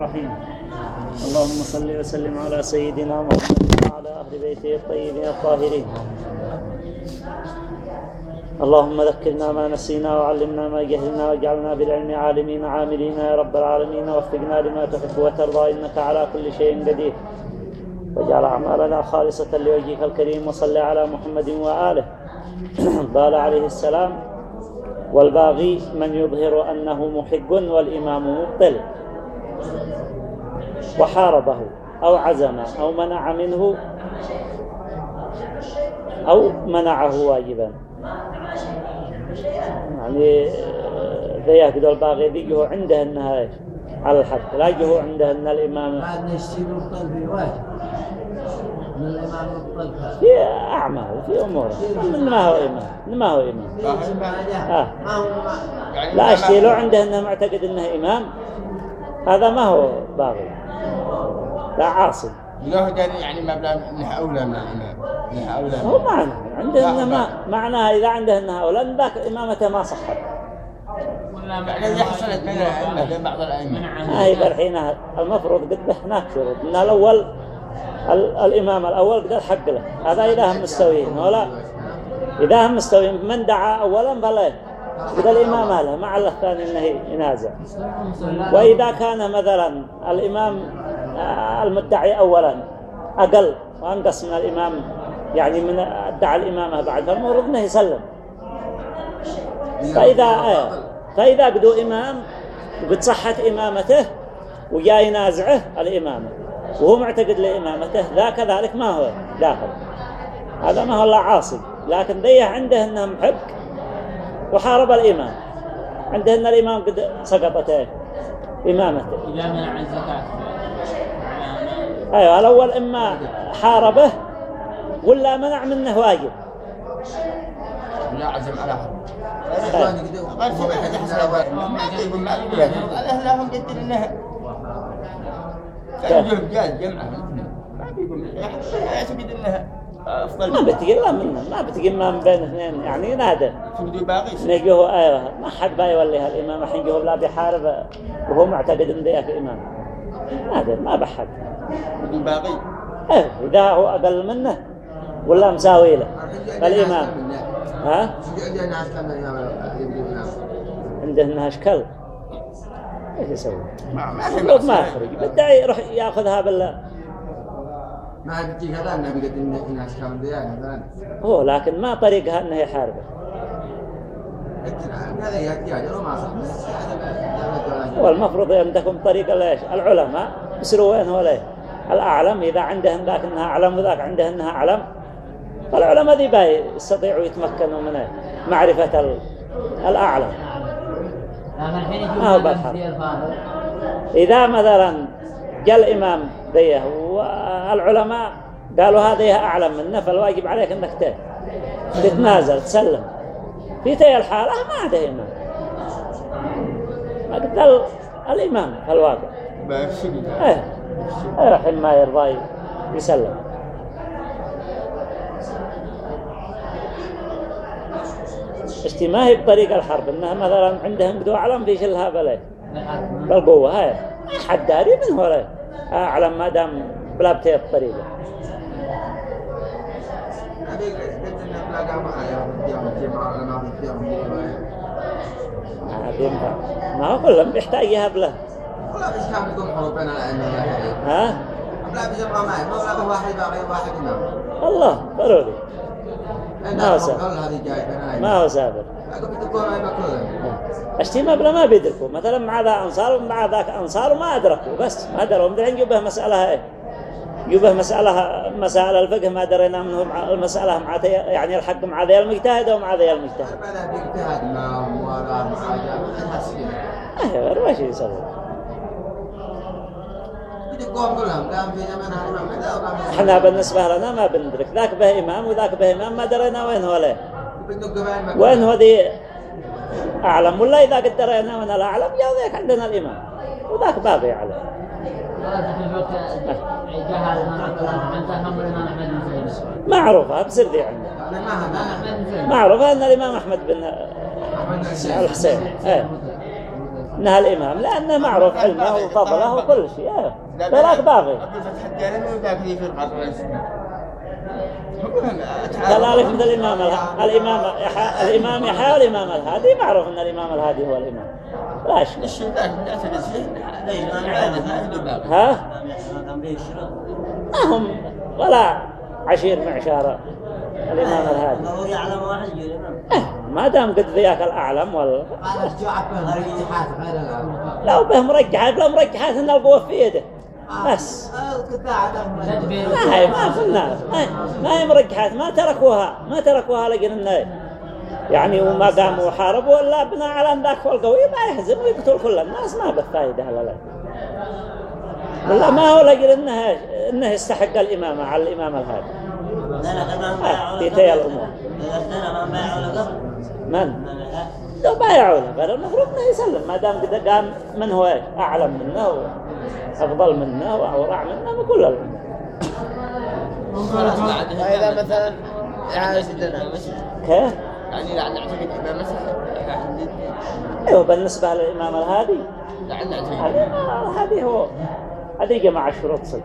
الرحيم. اللهم صل وسلم على سيدنا محمد وعلى أهل بيته الطيبين الطاهرين. اللهم ذكرنا ما نسينا وعلمنا ما جهلنا واجعلنا بالعلم عالمين عاملين يا رب العالمين. وفقنا لما تحب وترضى إنك على كل شيء قدير. واجعل أعمالنا خالصة لوجهك الكريم وصل على محمد وآله. قال عليه السلام والباغي من يظهر أنه محق والإمام مبطل. وحاربه أو عزم أو منع منه أو منعه واجبا. يعني ذيك دول باغي ذي هو عنده إنها على الحق لا هو عنده إن الإمام بعد نشتي مبطل في واجب من الإمام مبطل في اعمال في أمور. من ما هو إمام؟ من ما هو إمام؟ آه. لا اشتي لو عنده إنه معتقد إنه إمام هذا ما هو باغي لا عاصي. له دليل يعني مبلغ انه اولى من الامام انه اولى هو من معنى عنده ما معناها إذا عنده انها اولى لأن ذاك إمامته ما صحت يعني إذا حصلت بين الائمه بين بعض الأئمة. هاي الحين المفروض قد هناك شروط إن الأول ال- الإمام الأول قد حق له. هذا إذا هم مستويين ولا إذا هم مستويين من دعا اولا؟ فلا قد الإمام له مع الثاني إنه ينازع. وإذا كان مثلا الإمام آه، المدعي اولا أقل وأنقص من الإمام يعني من ادعى الإمامة بعد فالمفروض إنه يسلم. فإذا آه فإذا قدوا إمام وقد إمامته وجاء ينازعه الإمامة وهو معتقد لإمامته ذا كذلك ما هو داخل. هذا ما هو الله عاصي. لكن ذية عنده أنه محق وحارب الإمام عنده أن الإمام قد سقطت إيه؟ إمامته إذا منع الزكاة أيوة الأول إما حاربه ولا منع منه واجب لا عزم على آه. يقول الاهل لهم قد انه كان يجوز جاز جمعه ما بيقول يعتقد انها أفضل ما بتقي لا منه ما بتقي ما من بين اثنين. يعني نادر نجوه أيوه ما حد بايوليها الامام الحين جوه لا بيحارب وهو معتقد إن ذاك إمام. نادر ما بحد. تبدو باقي. إيه إذا هو أقل منه ولا مساوي له. الامام ها؟ عنده إنها أشكال. إيش يسوي؟ ما. يخرج بدأ يروح ياخذها بال ما بتجي هذا النبي قد إن ديان مثلا هو لكن ما طريقها إنه يحاربه. هذا هو المفروض عندكم طريقة ليش؟ العلماء يسروا وين هو ليه؟ الأعلم إذا عندهم ذاك أنها أعلم وذاك عنده أنها أعلم فالعلماء ذي باي يستطيعوا يتمكنوا من معرفة ال- الأعلم. ما هو الفاضل إذا مثلا جاء الإمام ذيه والعلماء قالوا هذه أعلم منه فالواجب عليك أنك تتنازل تسلم. في تلك الحالة ما عدا إمام ما قد ال- الإمام في الواقع. إيه. إيه الحين ما يرضى يسلم. ما هي بطريقة الحرب إنها مثلا عندهم بدو علم في شلها بلي بالقوة هاي. ما حد داري من هو أعلم ما دام بلا بتي الطريقة ما هو كلهم بيحتاج يهب له. والله بس كان بيكون حروب ها؟ لا معي ولا واحد باقي واحد إمام الله ضروري. ما هو الأئمة ما هو سابر. أقول بتكون اشتي مبلغ ما بيدركوا. مثلا مع ذا أنصار ومع ذاك أنصار وما أدركوا بس ما دروا. مدرين يبه مسألة إيه؟ يبه مسألة مسائل الفقه ما درينا منه مع المسألة مع يعني الحق مع ذي المجتهد ومع ذي المجتهد. بعدها باجتهاد ما غير وش يسوي إحنا بالنسبة لنا ما بندرك. ذاك به إمام وذاك به إمام ما درينا وين هو بين وين هو ذي أعلم ولا إذا قد درينا من الأعلم يا ذاك عندنا الامام وذاك باب يعلم الإمام معروفه بسر ذي عنده أنا ما الإمام أحمد بن زيد معروفه أن الإمام أحمد بن أحمد الحسين. الحسين إيه. إنها الإمام لأنه معروف علمه وفضله وكل شيء. إيه. ذلك باغي كذلك مثل الإمام اله- الامام يحيى- والامام الهادي معروف أن الإمام الهادي هو الإمام. لا فيه يدري باقي ها؟ ما هم؟ ولا عشير معشار الإمام الهادي. هو يعلم واحد الإمام إيه، ما دام قد ذياك غير الأول لو به مرجحات لو مرجحات إن القوة في يده. بس. ما هي ما في الناس. ما, هي مرجحات ما تركوها. ما تركوها لقين إنه يعني وما قاموا وحاربوا الا بناء على أن ذاك القوي ما يهزم ويقتل كل الناس. ما هلا لا. ولا ما هو لقين انه إنه يستحق الإمامة على الامام الهادي. لا لا ما بايعوا في له تي قبل. الأمور. من؟ لا. لو بايعوا له قالوا المفروض إنه يسلم. ما دام قد قام من هو؟ أعلم منه. وافضل منه واورع منه بكل بعد فإذا مثلا سيدنا كيف؟ يعني لا نعتقد إمام مسح أيوه بالنسبة للإمام الهادي. لا نعتقد هذه هذه هو هذه جماعة شروط صدق.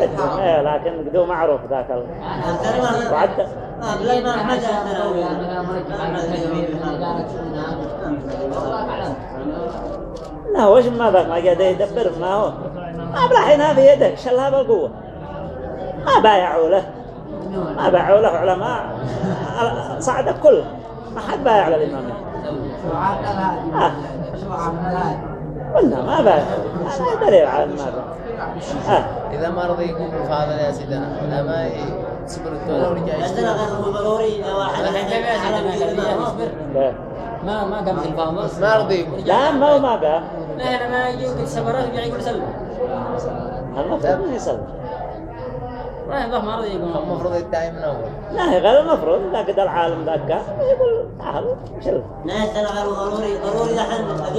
عندهم إيه لكن قدو معروف ذاك ال... ما ما ما جاء لا وش ما ذاك ما قاعد يدبر ما هو. ما بلحينها في يده شلها بالقوة ما بايعوا له. ما بايعوا له علماء. صعد كله. ما حد بايع على الإمام. آه. قلنا ما بايع. هذا دليل على ما بايع آه. إذا ما رضي يقوم بهذا يا سيدنا لا ما يصبر الدولة ورجع عندنا يشتغل. غير ضروري إذا واحد الحين لا ما ما قام الفاهم ما رضي لا ما هو ما بايع لا أنا ما سبرات يرجع يقول سلم المفروض ما يصلي ما ما رضي يقول. المفروض يدعي من أول. لا هي غير المفروض. إذا قد العالم ذاك يقول تعالوا شل. ناس ترى غير ضروري ضروري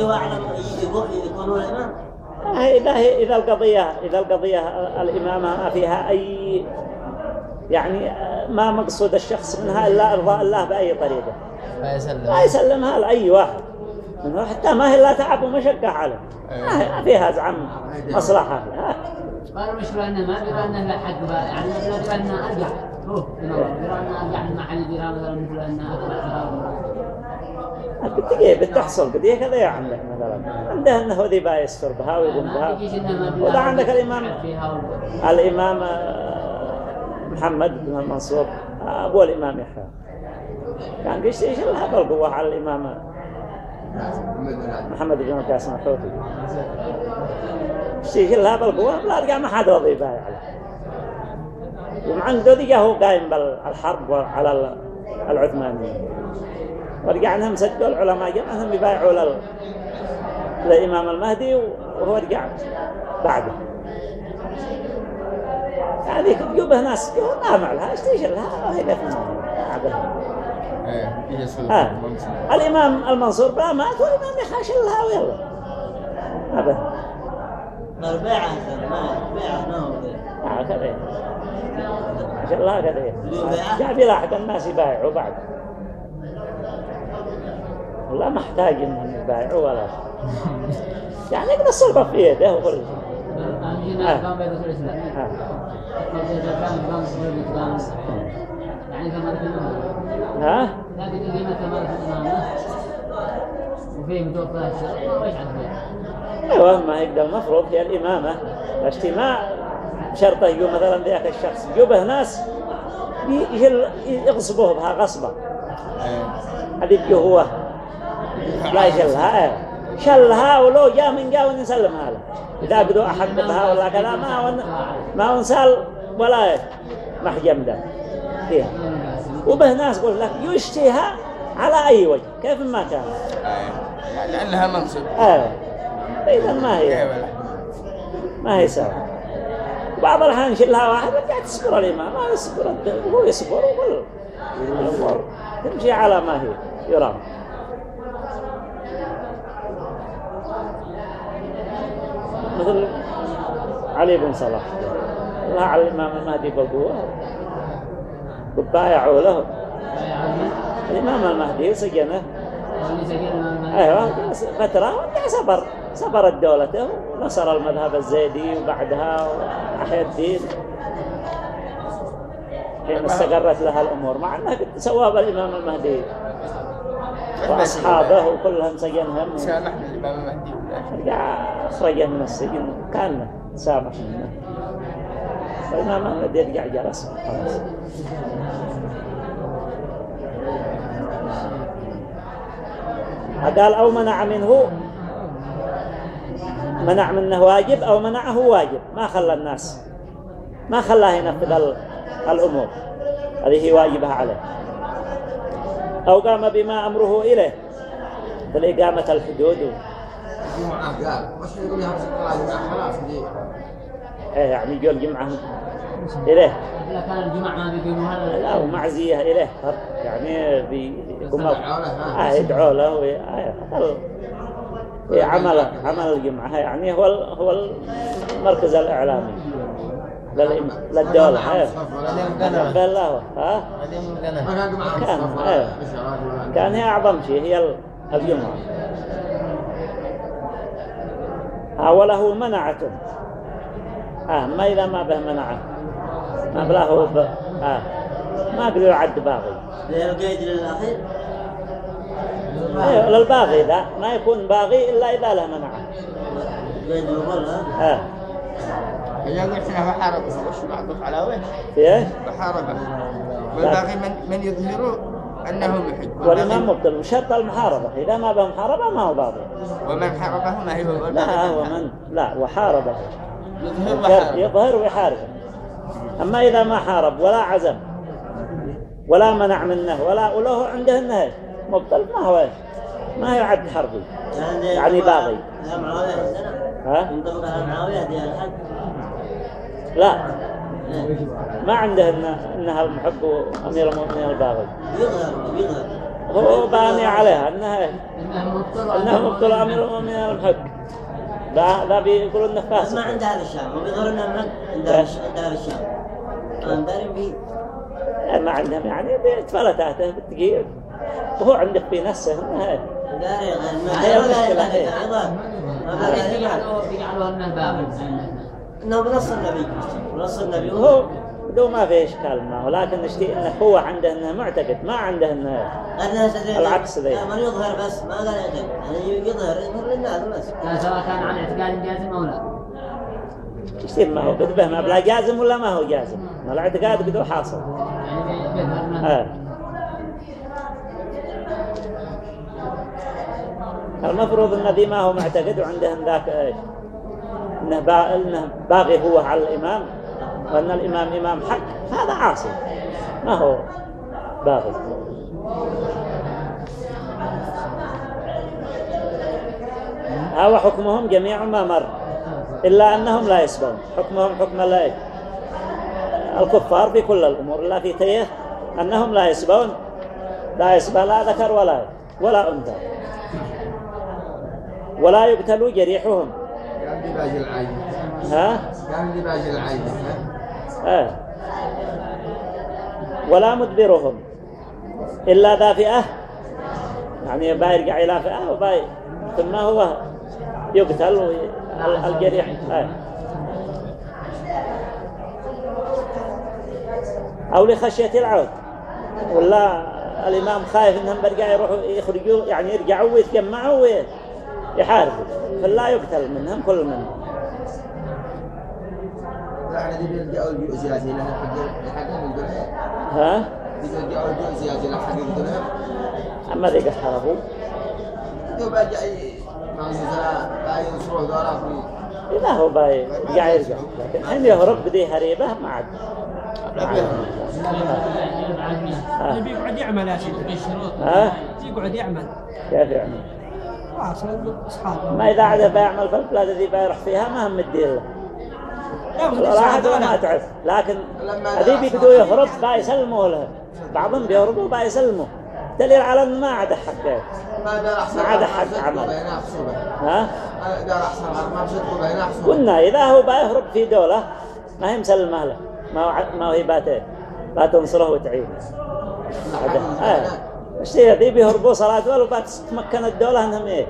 هو أعلم يقول يكونوا الإمام إذا هي إذا القضية إذا القضية الإمامة ما فيها أي يعني ما مقصود الشخص منها إلا إرضاء الله بأي طريقة. ما يسلم. ما يسلمها لأي واحد. منه حتى ما هي إلا تعب ومشقة عليه ما ما فيها زعم مصلحة. ها. قالوا انه ما انه لا بقى. يعني انه ارجع هو درى انه ارجع المحل درى مثلا مثل انه قد بتحصل قد يا عندك مثلا عنده أنه ذي با يستر بها ويقوم بها. انه وده عندك و- الإمام آه، محمد بن المنصور. أبو الإمام يحيى. كان قيش إيش لها بالقوة على الإمام؟ محمد بن قاسم الحوثي. إيش لها بالقوة لا رجع ما حد رضي بايع عليه. ومع ذي هو قايم بالحرب على ال- العثمانيين. ورجع انهم سجلوا العلماء جمع انهم يبايعوا لل... للإمام المهدي وهو رجع بعده. هذه تجيبه ناس ما معلها إيش تيجي لها وهي إيه يسوع آه. الإمام المنصور بلا مات والإمام يخاش لها ويلا. أبدا البيعة ما بيعة ما هو آه كذا. ما شاء الله كذا. جاب يلاحق الناس يبايعوا بعد. لا محتاج إنهم يبايعوا ولا شيء. يعني يقدر السلطة في يده وكل شيء آه. ثمرة الإمامة ها؟ لكن ما ثمرة الإمامة وفيه متوفى الشرع ما يشعر فيها أيوه ما يقدر المفروض هي الإمامة. الاجتماع شرطه يقول مثلا ذاك الشخص. يجوبه ناس يغصبوه بها غصبة هذه يجي هو. لا يشلها إيه. شلها ولو جاء من جاء ونسلمها له إذا قدوا أحق بها ولا كذا ما هو ما هو نسال ولا محجم ده. فيها. وبه ناس يقول لك يشتيها على أي وجه. كيف ما كان. يعني لأنها منصب. آه إذا ما هي. ما هي سوا بعض الأحيان يشيلها واحد وقاعد تصبر الإمام. ما الد- هو يصبر وكل الأمور تمشي على ما هي. يرام. مثل علي بن صلاح. الله على الإمام المهدي بقوة. بايعوا له الإمام المهدي سجنه. أيوة فترة صبر. صبرت دولته ونصر المذهب الزيدي وبعدها وأحيا الدين. حين استقرت لها الأمور. مع أنها قد سواب الإمام المهدي. وأصحابه وكلهم سجنهم. سامح الإمام المهدي. رجع أخرجه من السجن كان سامح منه فالإمام المهدي يرجع جلس خلاص قال أو منع منه منع منه واجب أو منعه واجب ما خلى الناس ما خلاه ينفذ ال- الأمور هذه واجبها عليه أو قام بما أمره إليه مثل إقامة الحدود الجمعة قال وش يقول لها الجمعة خلاص دي إيه يعني جو الجمعة إليه. إذا كان الجمعة ما بيقيموا هذا. لا ومعزية إليه. فرق. يعني بيقوم. آه يدعو له وي- آه هي عمل عمل الجمعة. يعني هو ال- هو المركز الإعلامي. للدولة. إيه. بالله ها؟ كان جمعة كان، هي أعظم شيء هي ال- الجمعة. آه وله منعته آه ما إذا ما به منعة. ما بله ب... آه ما أقدر يعد باغي للقيد للأخير أيوة للباغي ذا ما يكون باغي إلا إذا له منعة. قيد يقول ها آه. إذا قلت له فحاربه وش معطوف على وين؟ إيه؟ فحاربه والباقي من من يظهر أنه محب والإمام مبطل وشرط المحاربة. إذا ما به محاربة ما هو باغي ومن حاربه ما هو لا هو من لا وحاربه. يظهر وحارب يظهر ويحارب أما إذا ما حارب ولا عزم ولا منع منه ولا وله عنده النهي مبطل ما هو ما يعد حربي. يعني باغي. معاوية السنة ها؟ ينطبق على معاوية دي الحد لا. ما عنده إنها المحب أمير المؤمنين الباغي. يظهر يظهر هو باني عليها إنه مبطل إنه مبطل أمير المؤمنين المحب ذا ذا بيقول إنه ما فاسق عند هذا الشام وبيظهر إنه من عند هذا الشام كان دارين به ما عندهم يعني بتفلتاته بالدقيق وهو عندك في نفسه غير. ما هي ذلك هي. ما بيجعلوا أنه باغي. انه بنص النبي بنص النبي هو بدو ما في إشكال معه لكن نشتي إنه هو عنده إنه معتقد ما عنده اللي- العكس ذي. من يظهر بس ما قال يعتقد يعني يظهر يظهر للناس بس. سواء كان عن اعتقاد جازم أو لا. يشتي ما هو قد به ما بلا جازم ولا ما هو جازم؟ ما الاعتقاد قد حاصل. يعني آه. المفروض ان ذي ما هو معتقد وعندهم ذاك إيش؟ إنه باغي هو على الإمام وإن الإمام إمام حق هذا عاصي. ما هو باغي هو حكمهم جميع ما مر. إلا أنهم لا يسبون. حكمهم حكم لا؟ الكفار في كل الأمور لا في تيه أنهم لا يسبون. لا يسبى لا ذكر ولا ولا أنثى. ولا يقتل جريحهم. كان دي باقي العين ها؟ كان دي باقي العين آه. ولا مدبرهم إلا ذا فئة. يعني بايرجع إلى فئة وباي ثم هو يقتل الجريح. آه. أو لخشية العود. ولا الإمام خايف إنهم برجع يروحوا يخرجوا يعني يرجعوا ويتجمعوا ويحاربوا فلا يقتل منهم كل منهم. ها؟ أما ذيك في لا هو باي يرجع يرجع. لكن حين يهرب بدي هريبة ما عاد. يقعد يعمل يا سيدي ها؟ يقعد يعمل. كيف يعني خلاص أصحابه. ما إذا عاد بيعمل في البلاد اللي بيروح فيها ما هم مدين له راحت وما تعرف. لكن هذي بيقدروا يهرب بيسلموا له. بعضهم بيهربوا بيسلموا دليل على إنه ما عاد حقه ما ما عاد ما حق عمل. ها؟ ما ما قلنا إذا هو بيهرب في دولة ما هي مسلمة له ما هو ما هو هي باته لا تنصره وتعينه. إيش هي ذي بيهربوا صلاة دول تتمكن الدولة أنهم إيه؟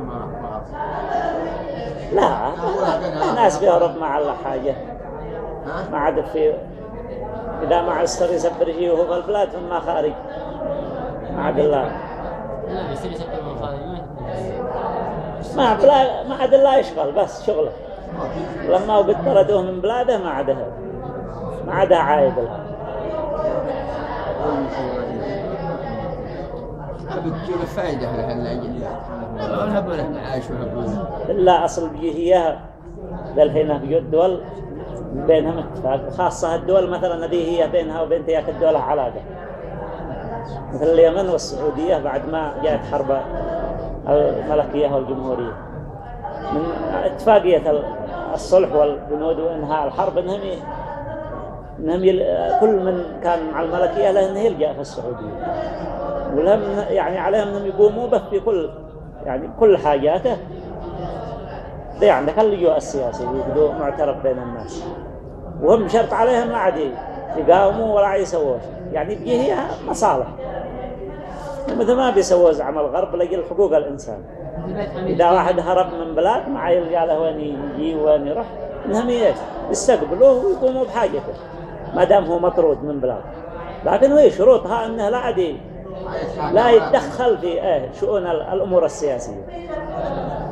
ما لا الناس بيهرب مع الله حاجة. ما عاد في. إذا ما عسكر يسبر وهو في البلاد فما خارج. ما عاد الله. لا بيصير يسبب من خارج ما ما بلا ما عاد الله يشغل بس شغله. لما وقد طردوه من بلاده ما عادها ما عادها عايد له. بتجيب فائدة ولا ولا إلا أصل بيجي هي للحين في الدول بينهم اتفاق خاصة الدول مثلا هذه هي بينها وبين تياك الدول علاقة مثل اليمن والسعودية بعد ما جاءت حرب الملكية والجمهورية. من اتفاقية الصلح والبنود وإنهاء الحرب إنهم إنهم يل... كل من كان مع الملكية له إنه يلجأ في السعودية. ولهم يعني عليهم إنهم يقوموا به في كل يعني كل حاجاته. زي عندك اللجوء السياسي يبدو معترف بين الناس. وهم شرط عليهم لا عاد يقاوموا ولا يسووا شيء. يعني تجي هي مصالح. مثل ما بيسووا زعم الغرب لجل حقوق الإنسان. إذا واحد هرب من بلاد ما يلقى له وين يجي وين يروح إنهم يستقبلوه ويقوموا بحاجته ما دام هو مطرود من بلاد. لكن هو شروطها أنه لا عاد لا يتدخل في إيه شؤون ال- الأمور السياسية.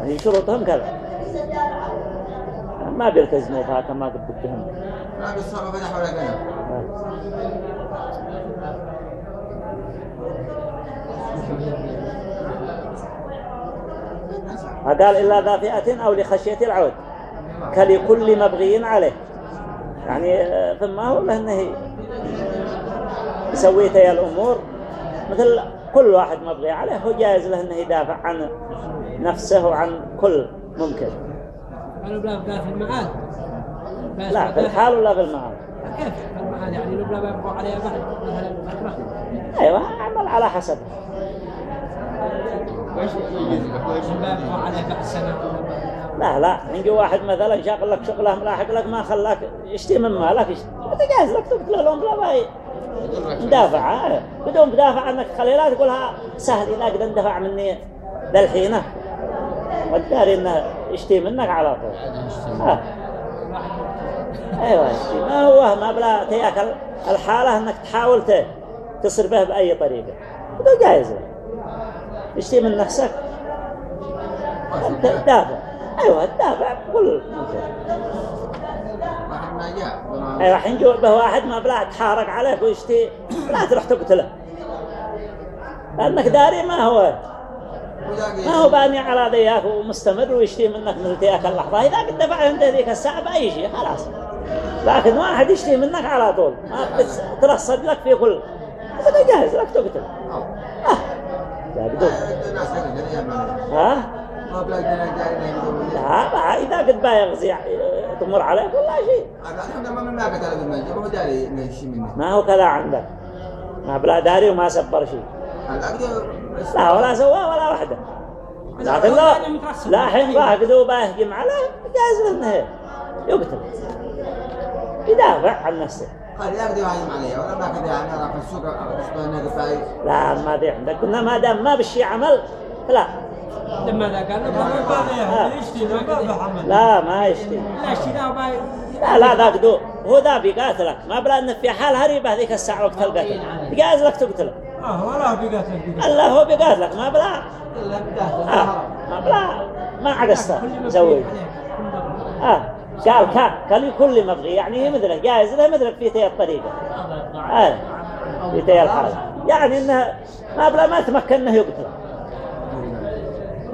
يعني شروطهم كذا. ما بيلتزموا بها كما قد بدهم ما بيصير فتح ولا قلم قال إلا ذا فئة أو لخشية العود كلكل مبغي عليه. يعني آه، ثم هو له أنه يسوي تي الأمور. مثل كل واحد مبغي عليه هو جائز له أنه يدافع عن نفسه وعن كل ممكن. لا في الحال ولا في المعاد؟ كيف؟ في المعاد يعني لو بلا بيبقوا عليها بعد مثلا أيوة أعمل على حسب. لا لا نجي واحد مثلا شاغل لك شغلة ملاحق لك ما خلاك يشتي من مالك جاهز لك تقتل لهم بلا باي مدافع آه. بدون مدافع عنك خليلا تقولها سهل إذا قد اندفع مني للحين والداري إنه يشتي منك على طول. آه. أيوه يشتي. ما هو؟ ما بلا تياك الحالة إنك تحاول ت- تصر به بأي طريقة. بدون جاهز لك يشتي من نفسك. انت تدافع أيوه ما جاء أيوه الحين جو به واحد ما بلا تحارق عليك ويشتي لا تروح تقتله. لانك داري ما هو. ما هو باني على ذياك ومستمر ويشتي منك مثل ذياك اللحظة. إذا قد دفع انت ذيك الساعة بأي شيء خلاص. لكن واحد يشتي منك على طول. ما ترصد لك في كل. هذا جاهز لك تقتل آه. بدون ها لا إذا قد بايغ تمر عليك ولا شيء ما هو منه كذا عندك ما بلا داري وما سبر شيء لا ولا سوى ولا واحدة لكن لا لا حين باهقدوا باهجم عليه جاز انه يقتل يدافع عن نفسه قال ولا ما كذا يعني السوق لا ما دي عندك قلنا ما دام ما بالشي عمل لا لما ذا قال يشتي ما بعمل لا ما يشتي لا يشتي لا لا ذاك دو هو ذا بيقاتلك ما بلا انه في حال هريبه ذيك الساعة وقت القتل جاز لك تقتله آه ولا بيقاتل الله هو بيقاتلك ما بلا ما بلا ما عقسته زوج آه قال كان كان كل مبغي يعني هي مثله جائز له مثله في تي الطريقة آه في تي الحال يعني انه ما بلا ما تمكن إنه يقتل.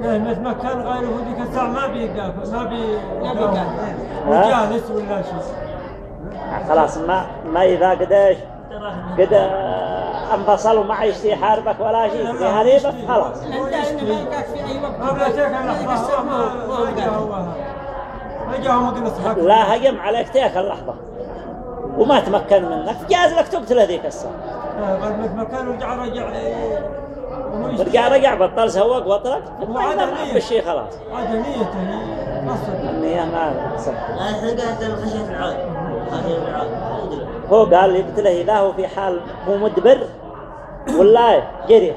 مثل ما كان غيره ذيك الساعة ما بيقاتل ما بي ما بيقاتل. وجالس ولا شيء خلاص ما ما إذا قديش قد آه، انفصلوا ما يشتي حاربك ولا شيء. في هريبك خلاص. أنت انه ما يلقاك في أي وقت. ما بلا شيء لا هجم عليك تيك اللحظة. وما تمكن منك. جاز لك تقتل هذيك الساعة. غير مثل ما كان رجع رجع رجع رجع بطل سوق وطلق ما. بالشيء خلاص. هذا نيته هي. قصد النية ما صح. خشية العود. خشية العود. هو قال يقتله إذا هو في حال هو مدبر ولا جرح.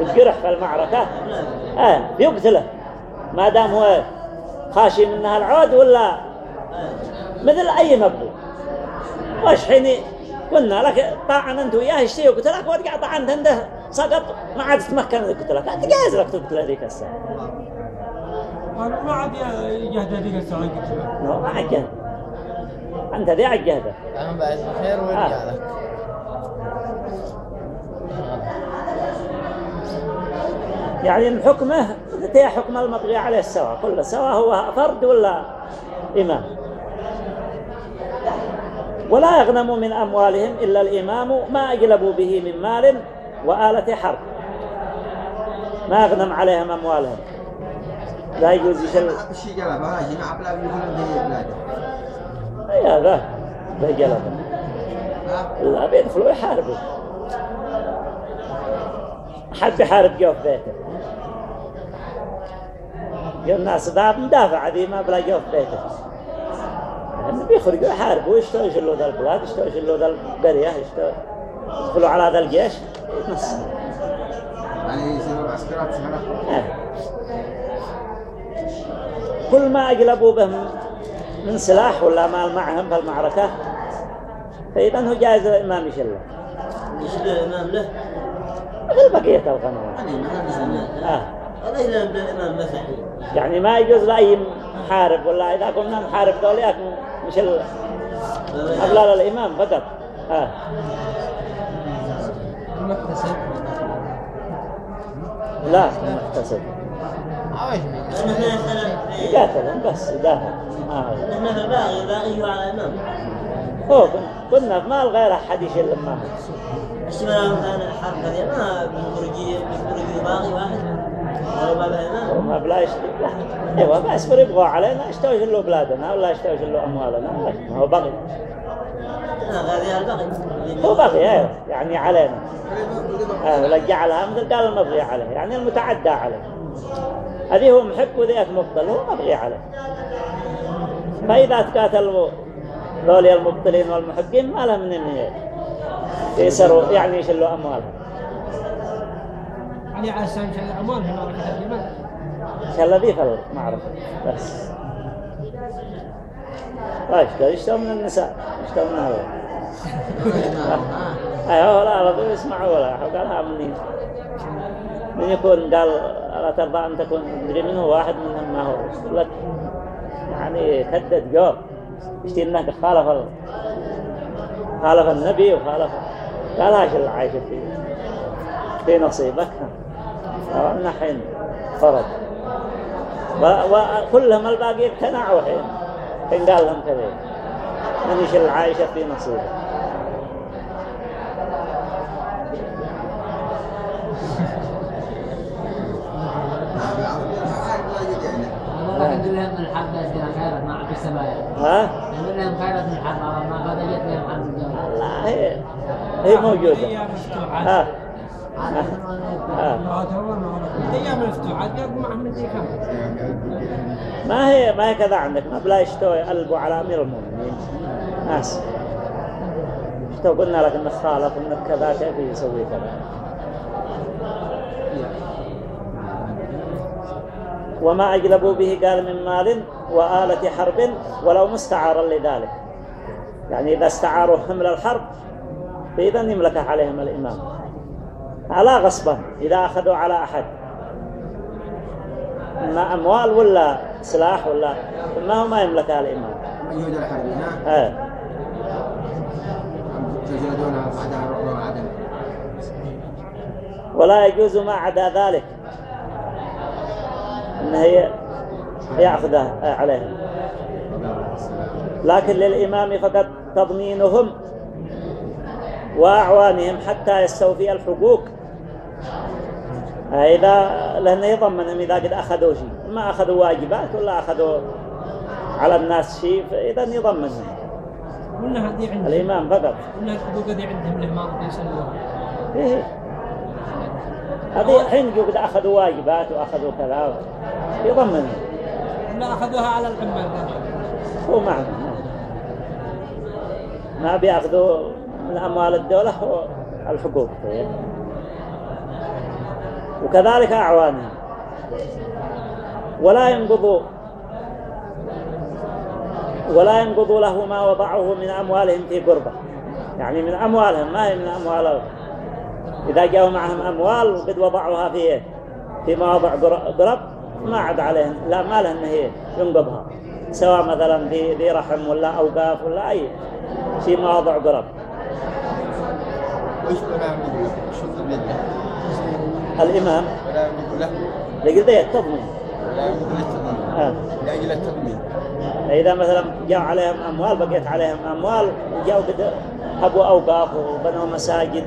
الجرح في المعركة. آه يقتله ما دام هو خاشي منها العود ولا؟ مثل أي مبلغ. وش حين قلنا لك طاعن أنت وياه اشتري وقتلك وارجع طعنت أنت سقط ما عاد تتمكن قتلك أنت جاهز لك تقتل ذيك الساعة؟ ما عاد يجهد هذيك الساعة قلت لا، ما عجهد أنت ذي عجهده أهم بعد بخير ويرجع آه. لك. يعني من حكمه تي حكم المطغي عليه السواء. كله سواء هو فرد ولا إمام. ولا يغنم من أموالهم إلا الإمام ما أجلبوا به من مال وآلة حرب. ما يغنم عليهم أموالهم. لا يجوز جلبه. بلاده أي هذا؟ بجلبه ها لا بيدخلوا يحاربوا. حد يحارب جوف بيته. الناس ذا مدافع ذي ما بلا جوف بيته. يعني بيخرجوا يحاربوا يشتوا يشلوا ذا البلاد يشتوا يشلوا ذا القرية يشتوا يدخلوا على هذا الجيش. يتنصر يعني يصيروا عسكرات سهرة آه. كل ما أجلبوا به من- من سلاح ولا مال معهم في المعركة فإذا هو جائز الإمام يشله يشبه الإمام له؟ مثل بقية الغنوات يعني ما آه. هذا إلى الإمام مسح يعني ما يجوز لأي محارب ولا إذا كنا محارب دوليات مش ال- أبلال الإمام فقط. آه. المكتسب لا في يقاتلهم بس يدافع ما هو. الباغي الباغي هو على الإمام هو كن- كنا في مال غير أحد يشيل معه الشمال مثلا الحرب هذه. ما بيخرجي بيخرجي باغي واحد. ما بلا أيوه بس يبغوا علينا يشتوش له بلادنا ولا يشتوش له اموالنا هو بغي هو بغي أيوه يعني علينا ولا جعلها مثل قال المبغي عليه يعني المتعدى عليه هذه هو محب وذيك مبطل هو مبغي عليه فإذا تقاتلوا ذولي المبطلين والمحبين ما لهم من يسروا يعني يشلوا أموالهم؟ علي على السلام شل الأموال في معركة اليمن كالذي في المعركة بس. طيب يشتروا من النساء. يشتروا من هذا. أيوه لا رضوا يسمعوا ولا. قالها مني من يكون؟ قال لا ترضى أن تكون تدري منه واحد منهم ما هو. لك يعني كدد جواب. يشتي انك خالف ال... خالف النبي وخالف قال هاش اللي عايشة في في نصيبك. ان حين. فرض وكلهم الباقي اقتنعوا حين. حين قال لهم كذا من يشل عايشة في نصيبه يقول لهم الحرب ما السبايا ها؟ يقول لهم خيرات من الحرب ما فضيت لهم حرب الجولة لا هي موجودة ها. ما هي ما هي كذا عندك ما بلا يشتوا يقلبوا على أمير المؤمنين ناس يشتوا قلنا لك انك خالف انك كذا كيف يسوي كذا وما أجلبوا به قال من مال وآلة حرب ولو مستعارا لذلك يعني إذا استعاروا حمل الحرب فإذا يملك عليهم الإمام على غصبا إذا أخذوا على أحد. ما أموال ولا سلاح ولا ما هو ما يملكها الإمام يهود الحربين ها آه. تجلدون بعدها وعدم ولا يجوز ما عدا ذلك. أن هي يأخذها عليهم. لكن للإمام فقط تضمينهم وأعوانهم حتى يستوفي الحقوق. إذا لأنه يضمنهم إذا قد أخذوا شيء. ما أخذوا واجبات ولا أخذوا على الناس شيء فإذا يضمنهم قلنا هذه عندهم. الإمام فقط. قلنا الحقوق هذه عندهم له ما يسلوها إيه. هذه الحين قد أخذوا واجبات وأخذوا كذا يضمن لا أخذوها على العمال هو معنا ما بيأخذوا من أموال الدولة الحقوق. وكذلك أعوانهم ولا ينقضوا ولا ينقضوا له ما وضعه من أموالهم في قربة. يعني من أموالهم ما هي من أموالهم إذا جاءوا معهم أموال وقد وضعوها في إيه؟ في مواضع قر- قرب ما عاد عليهم. لا ما لهم هي ينقضها. سواء مثلا في ذي رحم ولا أوقاف ولا أي في مواضع قرب. الإمام؟ وش يطلب له؟ له لقد التضمين التضمين آه. لأجل التضمين إذا مثلا جاء عليهم أموال بقيت عليهم أموال وجاءوا قد هبوا أوقاف وبنوا مساجد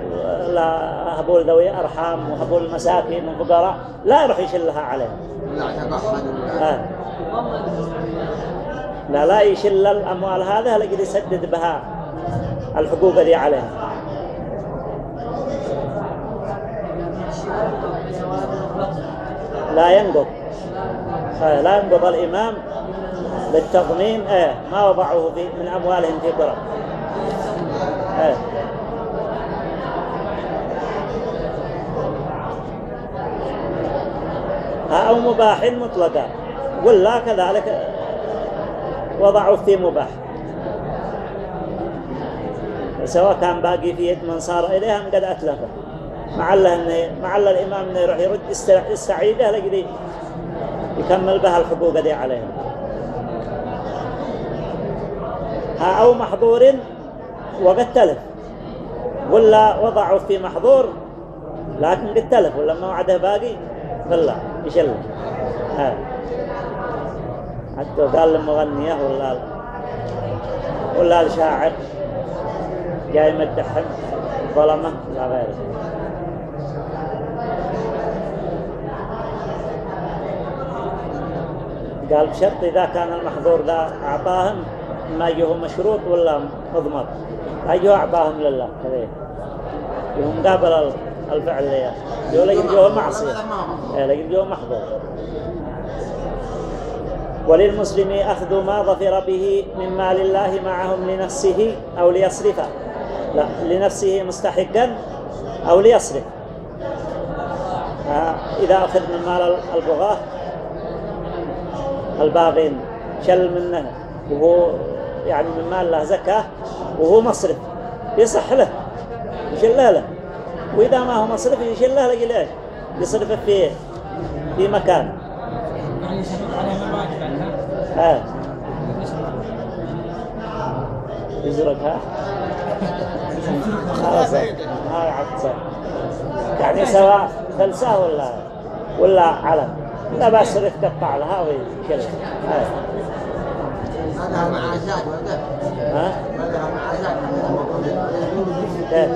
لا هبوا ذوي أرحام وهبوا المساكين والفقراء لا يروح يشلها عليهم لا ولا آه. لا لا يشل الأموال هذا لقد يسدد بها الحقوق اللي عليهم لا ينقض. لا ينقض الإمام للتضمين آه ما وضعوه من أموالهم في آه. ها أو مباح مطلقا ولا كذلك. وضعوا في مباح. سواء كان باقي في يد من صار إليهم قد أتلفه. معل إنه معل الإمام إنه يروح يرد يست- يستعيده لقد يكمل بها الحقوق دي عليهم ها أو محظور وقد تلف ولا وضعوا في محظور لكن قد تلف ولا ما وعده باقي فلا يشل. ها. حتى قال المغنية ولا ولا الشاعر جاي يمدحهم ظلمه لا غيره. قال بشرط إذا كان المحظور ذا أعطاهم ما يجوه مشروط ولا مضمر. أيوه أعطاهم لله. كذا يوم قابل ال- الفعل ليه؟ يقول لك يجوه معصية. إيه، لكن يجوه محظور. وللمسلم أخذ ما ظفر به من مال الله معهم لنفسه أو ليصرفه لا لنفسه مستحقا أو ليصرف. آه، إذا أخذ من مال البغاة الباغين شل منه. وهو يعني من مال له زكاة وهو مصرف. يصح له يشله له. وإذا ما هو مصرف يشله له ليش؟ يصرفه في في مكان. يعني يشرف عليهم الواجبات ها آه. يزرقها خلاص هاي عطسة يعني سواء فلسة ولا ولا علم. لا بس يتقطع لها ويشيلها آه. هذا معاشات ولا ها؟ هذا كيف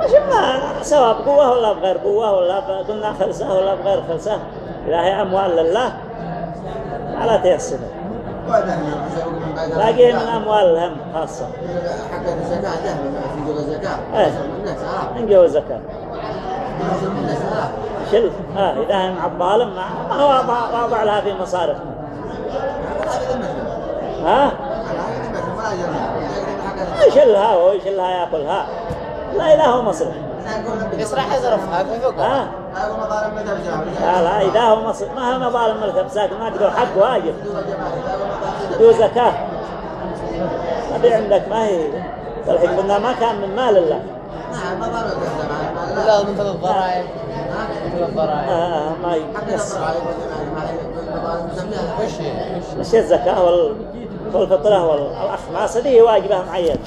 مثل ما سواء بقوة ولا بغير قوة ولا قلنا خلسة ولا بغير خلسة. إذا هي أموال لله على تيسر. باقي من أموال الهم خاصة. حق الزكاة ده في آه آه شل ها إذا هي مع الظالم ما ما هو واضع- لها في مصارف ها يشلها هو يشلها ياكلها لا إذا هو مصرف. يسرح يصرفها في فوق ها؟ لا لا إذا هو مصرف. ما هو مظالم ملك بساك ما قدر حق واجب. دو زكاة. أبي عندك ما هي. الحين قلنا ما كان من مال الله. لا مثل الضرائب مثل آه الضرائب آه ما ينقص وش هي؟ وش مش الزكاة وال... والفطرة والأخماس هذه واجبة معينة